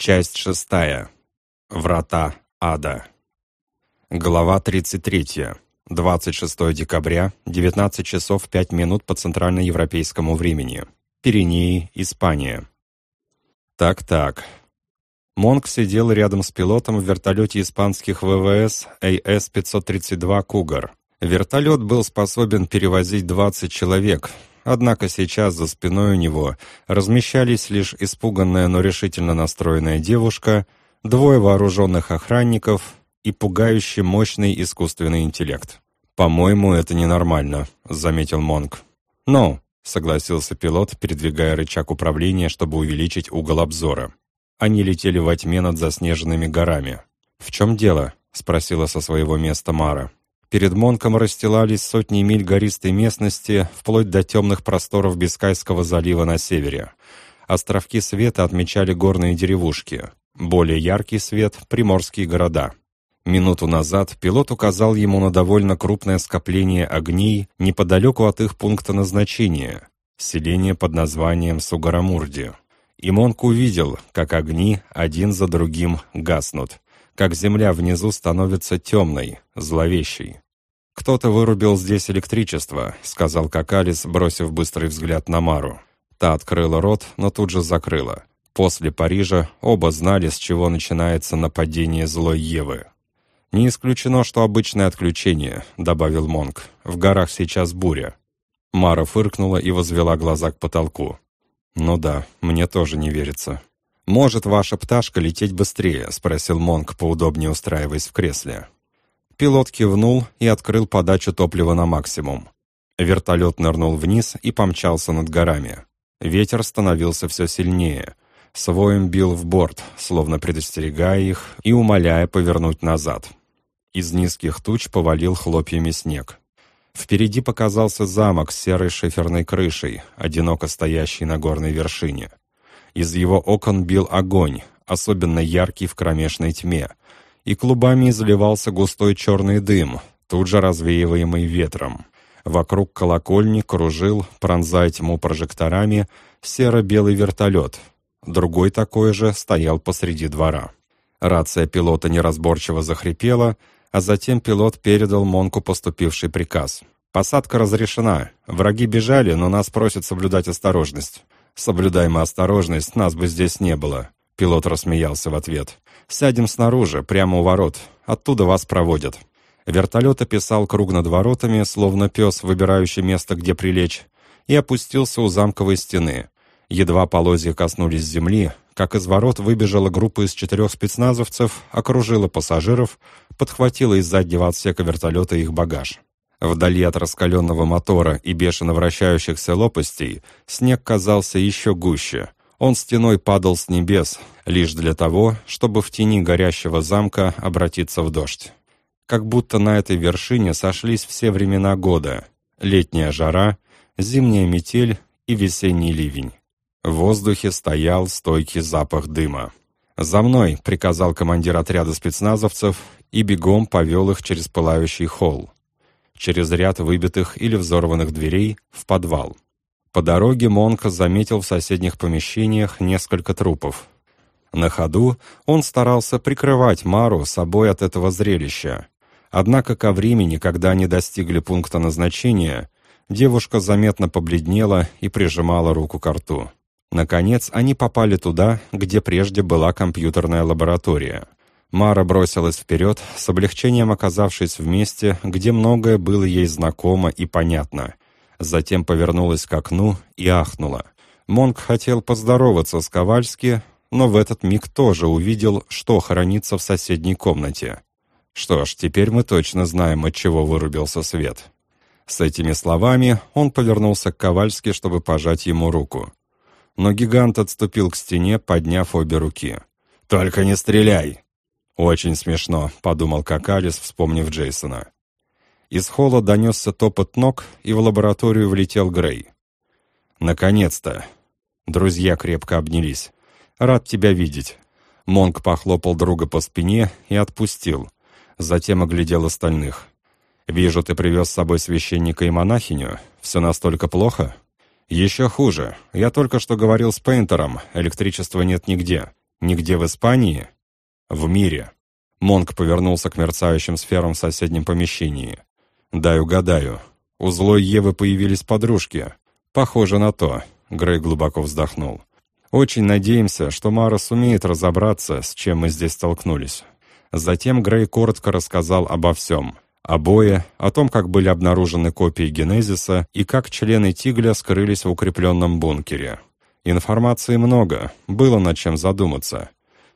Часть шестая. Врата ада. Глава 33. 26 декабря, 19 часов 5 минут по центральноевропейскому времени. Пиренеи, Испания. Так-так. Монк сидел рядом с пилотом в вертолете испанских ВВС АС-532 «Кугар». Вертолет был способен перевозить 20 человек, Однако сейчас за спиной у него размещались лишь испуганная, но решительно настроенная девушка, двое вооруженных охранников и пугающий мощный искусственный интеллект. «По-моему, это ненормально», — заметил Монк. «Ну», — согласился пилот, передвигая рычаг управления, чтобы увеличить угол обзора. Они летели во тьме над заснеженными горами. «В чем дело?» — спросила со своего места Мара. Перед Монком расстилались сотни миль гористой местности, вплоть до темных просторов Бискайского залива на севере. Островки света отмечали горные деревушки. Более яркий свет — приморские города. Минуту назад пилот указал ему на довольно крупное скопление огней неподалеку от их пункта назначения — селение под названием Сугарамурди. И Монк увидел, как огни один за другим гаснут — как земля внизу становится темной, зловещей. «Кто-то вырубил здесь электричество», — сказал Какалис, бросив быстрый взгляд на Мару. Та открыла рот, но тут же закрыла. После Парижа оба знали, с чего начинается нападение злой Евы. «Не исключено, что обычное отключение», — добавил Монк. «В горах сейчас буря». Мара фыркнула и возвела глаза к потолку. «Ну да, мне тоже не верится». «Может ваша пташка лететь быстрее?» — спросил Монк, поудобнее устраиваясь в кресле. Пилот кивнул и открыл подачу топлива на максимум. Вертолет нырнул вниз и помчался над горами. Ветер становился все сильнее. Своим бил в борт, словно предостерегая их и умоляя повернуть назад. Из низких туч повалил хлопьями снег. Впереди показался замок с серой шиферной крышей, одиноко стоящий на горной вершине. Из его окон бил огонь, особенно яркий в кромешной тьме, и клубами изливался густой черный дым, тут же развеиваемый ветром. Вокруг колокольни кружил, пронзая тьму прожекторами, серо-белый вертолет. Другой такой же стоял посреди двора. Рация пилота неразборчиво захрипела, а затем пилот передал Монку поступивший приказ. «Посадка разрешена. Враги бежали, но нас просят соблюдать осторожность. Соблюдаем осторожность, нас бы здесь не было». Пилот рассмеялся в ответ. «Сядем снаружи, прямо у ворот. Оттуда вас проводят». Вертолет описал круг над воротами, словно пес, выбирающий место, где прилечь, и опустился у замковой стены. Едва полозья коснулись земли, как из ворот выбежала группа из четырех спецназовцев, окружила пассажиров, подхватила из заднего отсека вертолета их багаж. Вдали от раскаленного мотора и бешено вращающихся лопастей снег казался еще гуще. Он стеной падал с небес, лишь для того, чтобы в тени горящего замка обратиться в дождь. Как будто на этой вершине сошлись все времена года. Летняя жара, зимняя метель и весенний ливень. В воздухе стоял стойкий запах дыма. «За мной!» — приказал командир отряда спецназовцев и бегом повел их через пылающий холл через ряд выбитых или взорванных дверей в подвал. По дороге Монк заметил в соседних помещениях несколько трупов. На ходу он старался прикрывать Мару собой от этого зрелища. Однако ко времени, когда они достигли пункта назначения, девушка заметно побледнела и прижимала руку к рту. Наконец, они попали туда, где прежде была компьютерная лаборатория — Мара бросилась вперед, с облегчением оказавшись в месте, где многое было ей знакомо и понятно. Затем повернулась к окну и ахнула. Монк хотел поздороваться с Ковальски, но в этот миг тоже увидел, что хранится в соседней комнате. Что ж, теперь мы точно знаем, от чего вырубился свет. С этими словами он повернулся к Ковальски, чтобы пожать ему руку. Но гигант отступил к стене, подняв обе руки. «Только не стреляй!» «Очень смешно», — подумал Какалис, вспомнив Джейсона. Из холла донесся топот ног, и в лабораторию влетел Грей. «Наконец-то!» Друзья крепко обнялись. «Рад тебя видеть». Монк похлопал друга по спине и отпустил. Затем оглядел остальных. «Вижу, ты привез с собой священника и монахиню. Все настолько плохо?» «Еще хуже. Я только что говорил с Пейнтером. Электричества нет нигде. Нигде в Испании? В мире. Монк повернулся к мерцающим сферам в соседнем помещении. «Дай угадаю. У злой Евы появились подружки. Похоже на то», — Грей глубоко вздохнул. «Очень надеемся, что Мара сумеет разобраться, с чем мы здесь столкнулись». Затем Грей коротко рассказал обо всем. О бое, о том, как были обнаружены копии Генезиса и как члены Тигля скрылись в укрепленном бункере. Информации много, было над чем задуматься.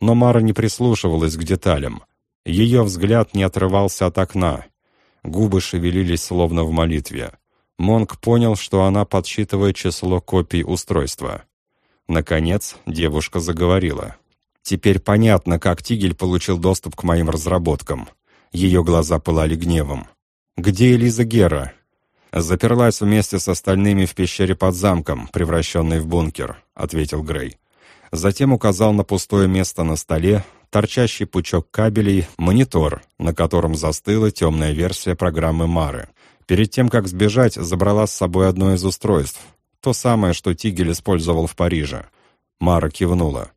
Но Мара не прислушивалась к деталям. Ее взгляд не отрывался от окна. Губы шевелились словно в молитве. Монк понял, что она подсчитывает число копий устройства. Наконец, девушка заговорила. «Теперь понятно, как Тигель получил доступ к моим разработкам». Ее глаза пылали гневом. «Где Элиза Гера?» «Заперлась вместе с остальными в пещере под замком, превращенной в бункер», — ответил Грей. Затем указал на пустое место на столе, торчащий пучок кабелей, монитор, на котором застыла темная версия программы Мары. Перед тем, как сбежать, забрала с собой одно из устройств. То самое, что Тигель использовал в Париже. Мара кивнула.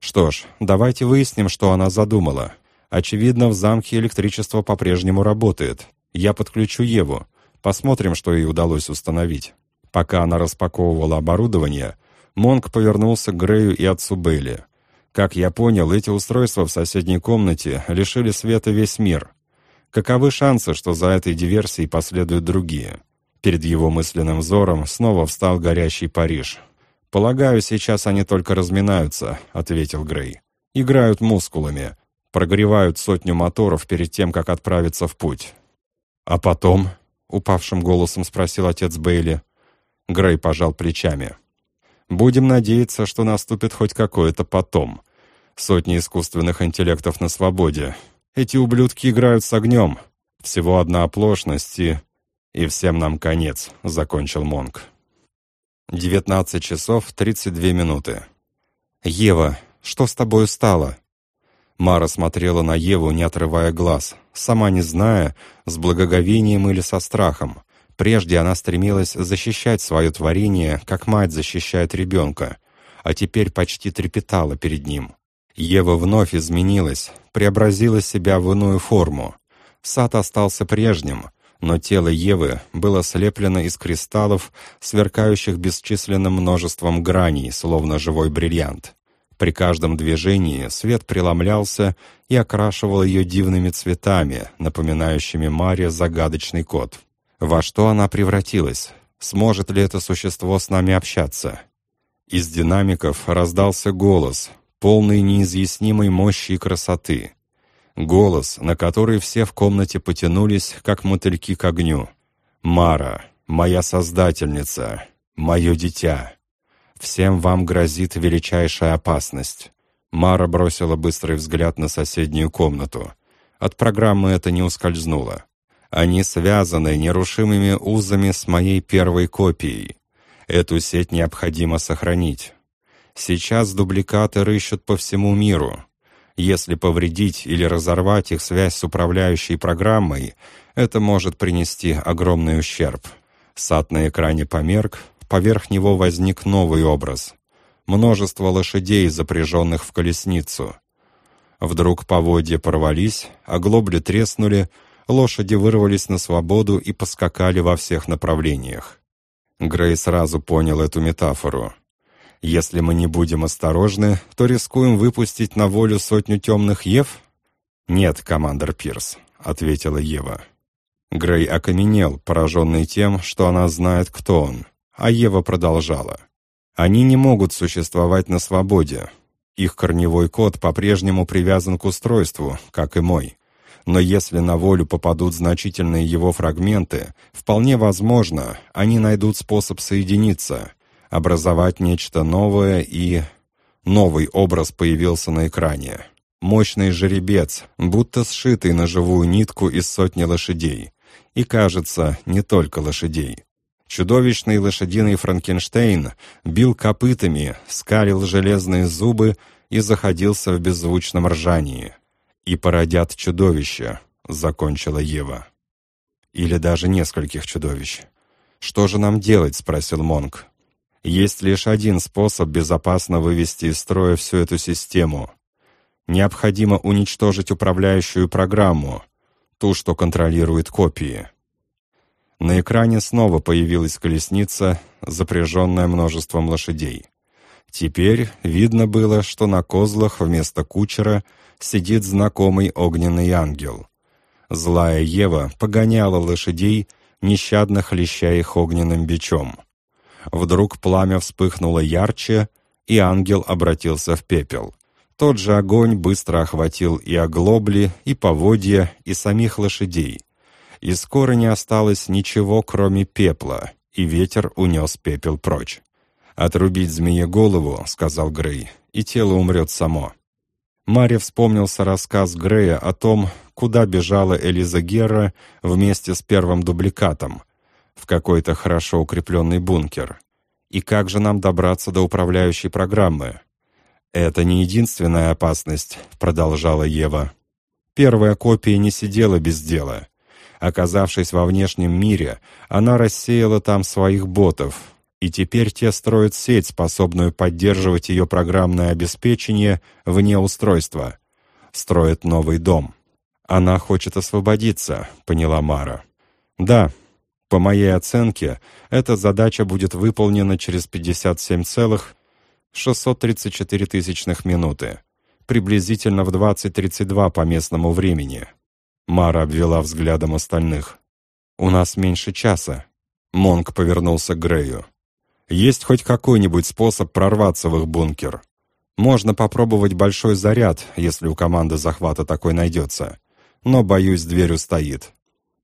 «Что ж, давайте выясним, что она задумала. Очевидно, в замке электричество по-прежнему работает. Я подключу Еву. Посмотрим, что ей удалось установить. Пока она распаковывала оборудование, Монк повернулся к Грею и отцу Бейли. Как я понял, эти устройства в соседней комнате лишили света весь мир. Каковы шансы, что за этой диверсией последуют другие? Перед его мысленным взором снова встал горящий Париж. «Полагаю, сейчас они только разминаются», — ответил Грей. «Играют мускулами, прогревают сотню моторов перед тем, как отправиться в путь». «А потом?» упавшим голосом спросил отец Бейли. Грей пожал плечами. «Будем надеяться, что наступит хоть какое-то потом. Сотни искусственных интеллектов на свободе. Эти ублюдки играют с огнем. Всего одна оплошность и... И всем нам конец», — закончил Монк. 19 часов 32 минуты. «Ева, что с тобой стало?» Мара смотрела на Еву, не отрывая глаз, сама не зная, с благоговением или со страхом. Прежде она стремилась защищать свое творение, как мать защищает ребенка, а теперь почти трепетала перед ним. Ева вновь изменилась, преобразила себя в иную форму. Сад остался прежним, но тело Евы было слеплено из кристаллов, сверкающих бесчисленным множеством граней, словно живой бриллиант. При каждом движении свет преломлялся и окрашивал ее дивными цветами, напоминающими Маре загадочный кот. Во что она превратилась? Сможет ли это существо с нами общаться? Из динамиков раздался голос, полный неизъяснимой мощи и красоты. Голос, на который все в комнате потянулись, как мотыльки к огню. «Мара, моя создательница, мое дитя». Всем вам грозит величайшая опасность». Мара бросила быстрый взгляд на соседнюю комнату. От программы это не ускользнуло. Они связаны нерушимыми узами с моей первой копией. Эту сеть необходимо сохранить. Сейчас дубликаты рыщут по всему миру. Если повредить или разорвать их связь с управляющей программой, это может принести огромный ущерб. Сад на экране померк, поверх него возник новый образ. Множество лошадей, запряженных в колесницу. Вдруг поводья порвались, оглобли треснули, лошади вырвались на свободу и поскакали во всех направлениях. Грей сразу понял эту метафору. «Если мы не будем осторожны, то рискуем выпустить на волю сотню темных Ев?» «Нет, командор Пирс», — ответила Ева. Грей окаменел, пораженный тем, что она знает, кто он. А Ева продолжала. «Они не могут существовать на свободе. Их корневой код по-прежнему привязан к устройству, как и мой. Но если на волю попадут значительные его фрагменты, вполне возможно, они найдут способ соединиться, образовать нечто новое и... Новый образ появился на экране. Мощный жеребец, будто сшитый на живую нитку из сотни лошадей. И, кажется, не только лошадей. Чудовищный лошадиный Франкенштейн бил копытами, скалил железные зубы и заходился в беззвучном ржании. «И породят чудовища», — закончила Ева. «Или даже нескольких чудовищ». «Что же нам делать?» — спросил Монк. Есть лишь один способ безопасно вывести из строя всю эту систему. Необходимо уничтожить управляющую программу, ту, что контролирует копии. На экране снова появилась колесница, запряженная множеством лошадей. Теперь видно было, что на козлах вместо кучера сидит знакомый огненный ангел. Злая Ева погоняла лошадей, нещадно хлеща их огненным бичом. Вдруг пламя вспыхнуло ярче, и ангел обратился в пепел. Тот же огонь быстро охватил и оглобли, и поводья, и самих лошадей. И скоро не осталось ничего, кроме пепла, и ветер унес пепел прочь. «Отрубить змее голову», — сказал Грей, — «и тело умрет само». Маре вспомнился рассказ Грея о том, куда бежала Элиза Герра вместе с первым дубликатом, в какой-то хорошо укрепленный бункер. И как же нам добраться до управляющей программы? «Это не единственная опасность», — продолжала Ева. Первая копия не сидела без дела. Оказавшись во внешнем мире, она рассеяла там своих ботов, и теперь те строят сеть, способную поддерживать ее программное обеспечение вне устройства. Строят новый дом. «Она хочет освободиться», — поняла Мара. «Да, по моей оценке, эта задача будет выполнена через 57,634 тысячных минуты, приблизительно в 20.32 по местному времени». Мара обвела взглядом остальных. «У нас меньше часа». Монк повернулся к Грею. Есть хоть какой-нибудь способ прорваться в их бункер? Можно попробовать большой заряд, если у команды захвата такой найдется. Но, боюсь, дверь устоит.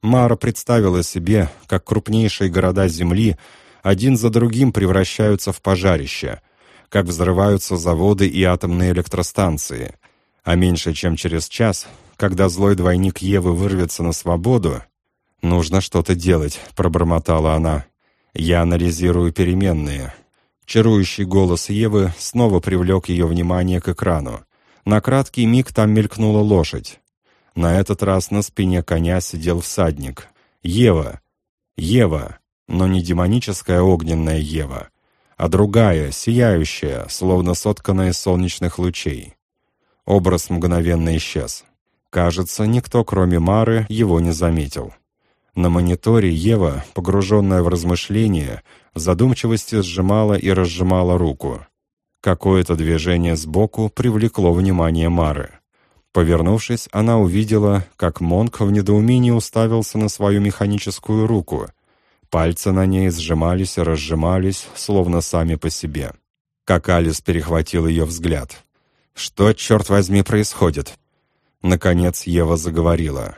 Мара представила себе, как крупнейшие города Земли один за другим превращаются в пожарище, как взрываются заводы и атомные электростанции. А меньше чем через час, когда злой двойник Евы вырвется на свободу, «Нужно что-то делать», — пробормотала она. Я анализирую переменные. Чарующий голос Евы снова привлек ее внимание к экрану. На краткий миг там мелькнула лошадь. На этот раз на спине коня сидел всадник. Ева. Ева. Но не демоническая огненная Ева, а другая, сияющая, словно сотканная из солнечных лучей. Образ мгновенно исчез. Кажется, никто, кроме Мары, его не заметил. На мониторе Ева, погруженная в размышления, в задумчивости сжимала и разжимала руку. Какое-то движение сбоку привлекло внимание Мары. Повернувшись, она увидела, как Монк в недоумении уставился на свою механическую руку. Пальцы на ней сжимались и разжимались, словно сами по себе. Как Алис перехватил ее взгляд. «Что, черт возьми, происходит?» Наконец Ева заговорила.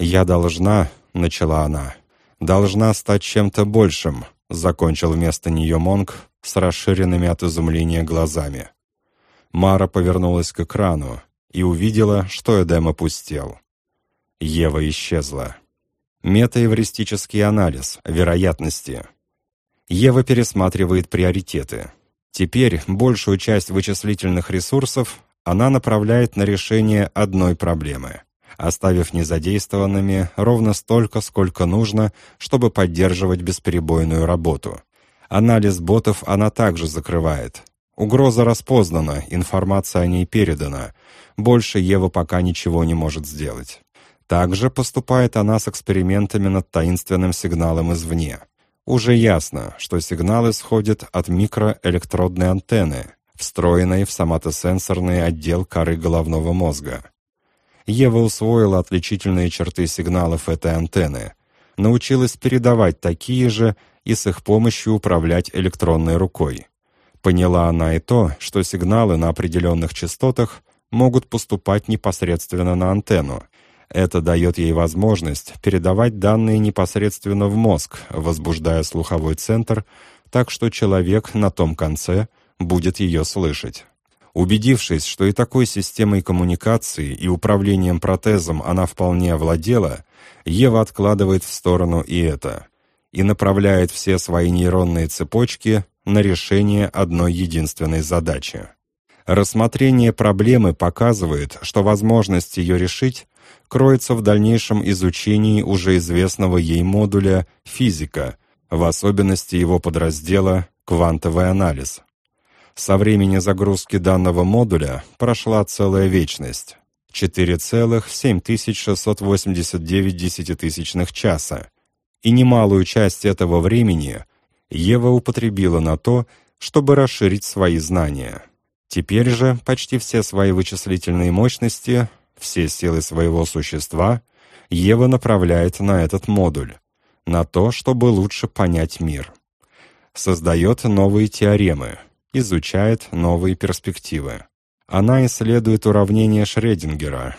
«Я должна, — начала она. «Должна стать чем-то большим», — закончил вместо нее Монг с расширенными от изумления глазами. Мара повернулась к экрану и увидела, что Эдем опустел. Ева исчезла. Метаэвристический анализ вероятности. Ева пересматривает приоритеты. Теперь большую часть вычислительных ресурсов она направляет на решение одной проблемы оставив незадействованными ровно столько, сколько нужно, чтобы поддерживать бесперебойную работу. Анализ ботов она также закрывает. Угроза распознана, информация о ней передана. Больше Ева пока ничего не может сделать. Также поступает она с экспериментами над таинственным сигналом извне. Уже ясно, что сигнал исходит от микроэлектродной антенны, встроенной в соматосенсорный отдел коры головного мозга. Ева усвоила отличительные черты сигналов этой антенны, научилась передавать такие же и с их помощью управлять электронной рукой. Поняла она и то, что сигналы на определенных частотах могут поступать непосредственно на антенну. Это дает ей возможность передавать данные непосредственно в мозг, возбуждая слуховой центр, так что человек на том конце будет ее слышать. Убедившись, что и такой системой коммуникации и управлением протезом она вполне овладела, Ева откладывает в сторону и это, и направляет все свои нейронные цепочки на решение одной единственной задачи. Рассмотрение проблемы показывает, что возможность ее решить кроется в дальнейшем изучении уже известного ей модуля «физика», в особенности его подраздела квантовый анализ. Со времени загрузки данного модуля прошла целая вечность. 4,7689 десятитысячных часа. И немалую часть этого времени Ева употребила на то, чтобы расширить свои знания. Теперь же почти все свои вычислительные мощности, все силы своего существа Ева направляет на этот модуль, на то, чтобы лучше понять мир. Создает новые теоремы, изучает новые перспективы. Она исследует уравнение Шрёдингера,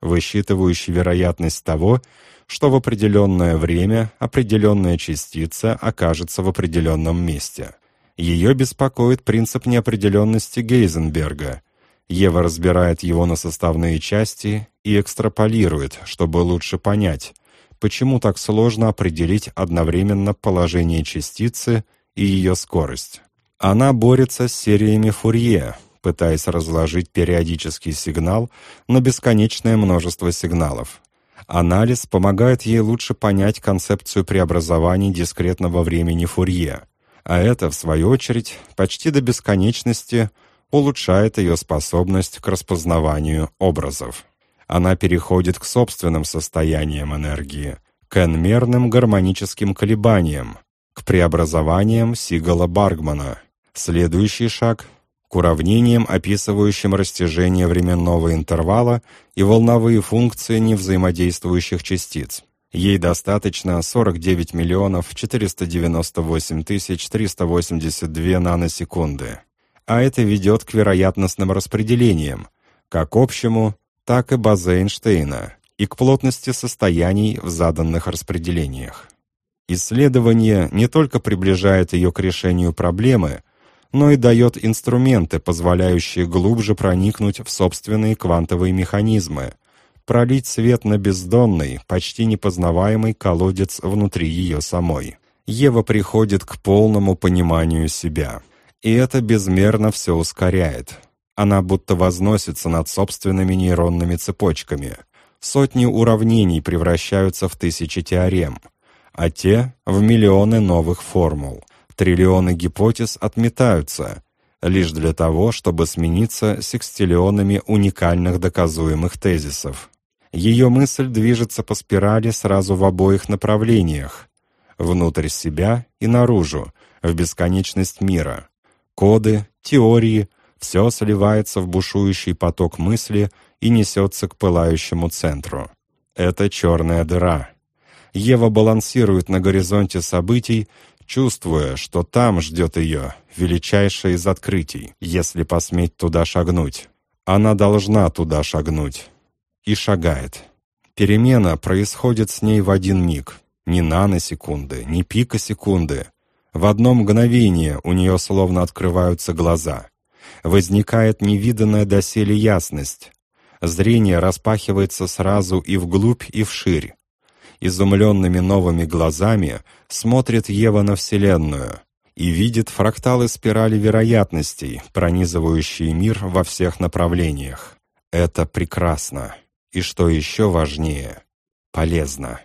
высчитывающее вероятность того, что в определенное время определенная частица окажется в определенном месте. Ее беспокоит принцип неопределенности Гейзенберга. Ева разбирает его на составные части и экстраполирует, чтобы лучше понять, почему так сложно определить одновременно положение частицы и ее скорость. Она борется с сериями Фурье, пытаясь разложить периодический сигнал на бесконечное множество сигналов. Анализ помогает ей лучше понять концепцию преобразований дискретного времени Фурье, а это, в свою очередь, почти до бесконечности улучшает ее способность к распознаванию образов. Она переходит к собственным состояниям энергии, к энмерным гармоническим колебаниям, к преобразованиям Сигала-Баргмана. Следующий шаг к уравнениям, описывающим растяжение временного интервала и волновые функции невзаимодействующих частиц. Ей достаточно 49 миллионов 498 тысяч 382 наносекунды. А это ведет к вероятностным распределениям, как общему, так и базы Эйнштейна, и к плотности состояний в заданных распределениях. Исследование не только приближает ее к решению проблемы, но и дает инструменты, позволяющие глубже проникнуть в собственные квантовые механизмы, пролить свет на бездонный, почти непознаваемый колодец внутри ее самой. Ева приходит к полному пониманию себя. И это безмерно все ускоряет. Она будто возносится над собственными нейронными цепочками. Сотни уравнений превращаются в тысячи теорем, а те — в миллионы новых формул. Триллионы гипотез отметаются, лишь для того, чтобы смениться секстиллионами уникальных доказуемых тезисов. Ее мысль движется по спирали сразу в обоих направлениях, внутрь себя и наружу, в бесконечность мира. Коды, теории — все сливается в бушующий поток мысли и несется к пылающему центру. Это черная дыра. Ева балансирует на горизонте событий, чувствуя, что там ждет ее величайшее из открытий, если посметь туда шагнуть. Она должна туда шагнуть. И шагает. Перемена происходит с ней в один миг. Ни наносекунды, ни пика секунды. В одно мгновение у нее словно открываются глаза. Возникает невиданная доселе ясность. Зрение распахивается сразу и вглубь, и вширь изумленными новыми глазами смотрит Ева на Вселенную и видит фракталы спирали вероятностей, пронизывающие мир во всех направлениях. Это прекрасно. И что еще важнее, полезно.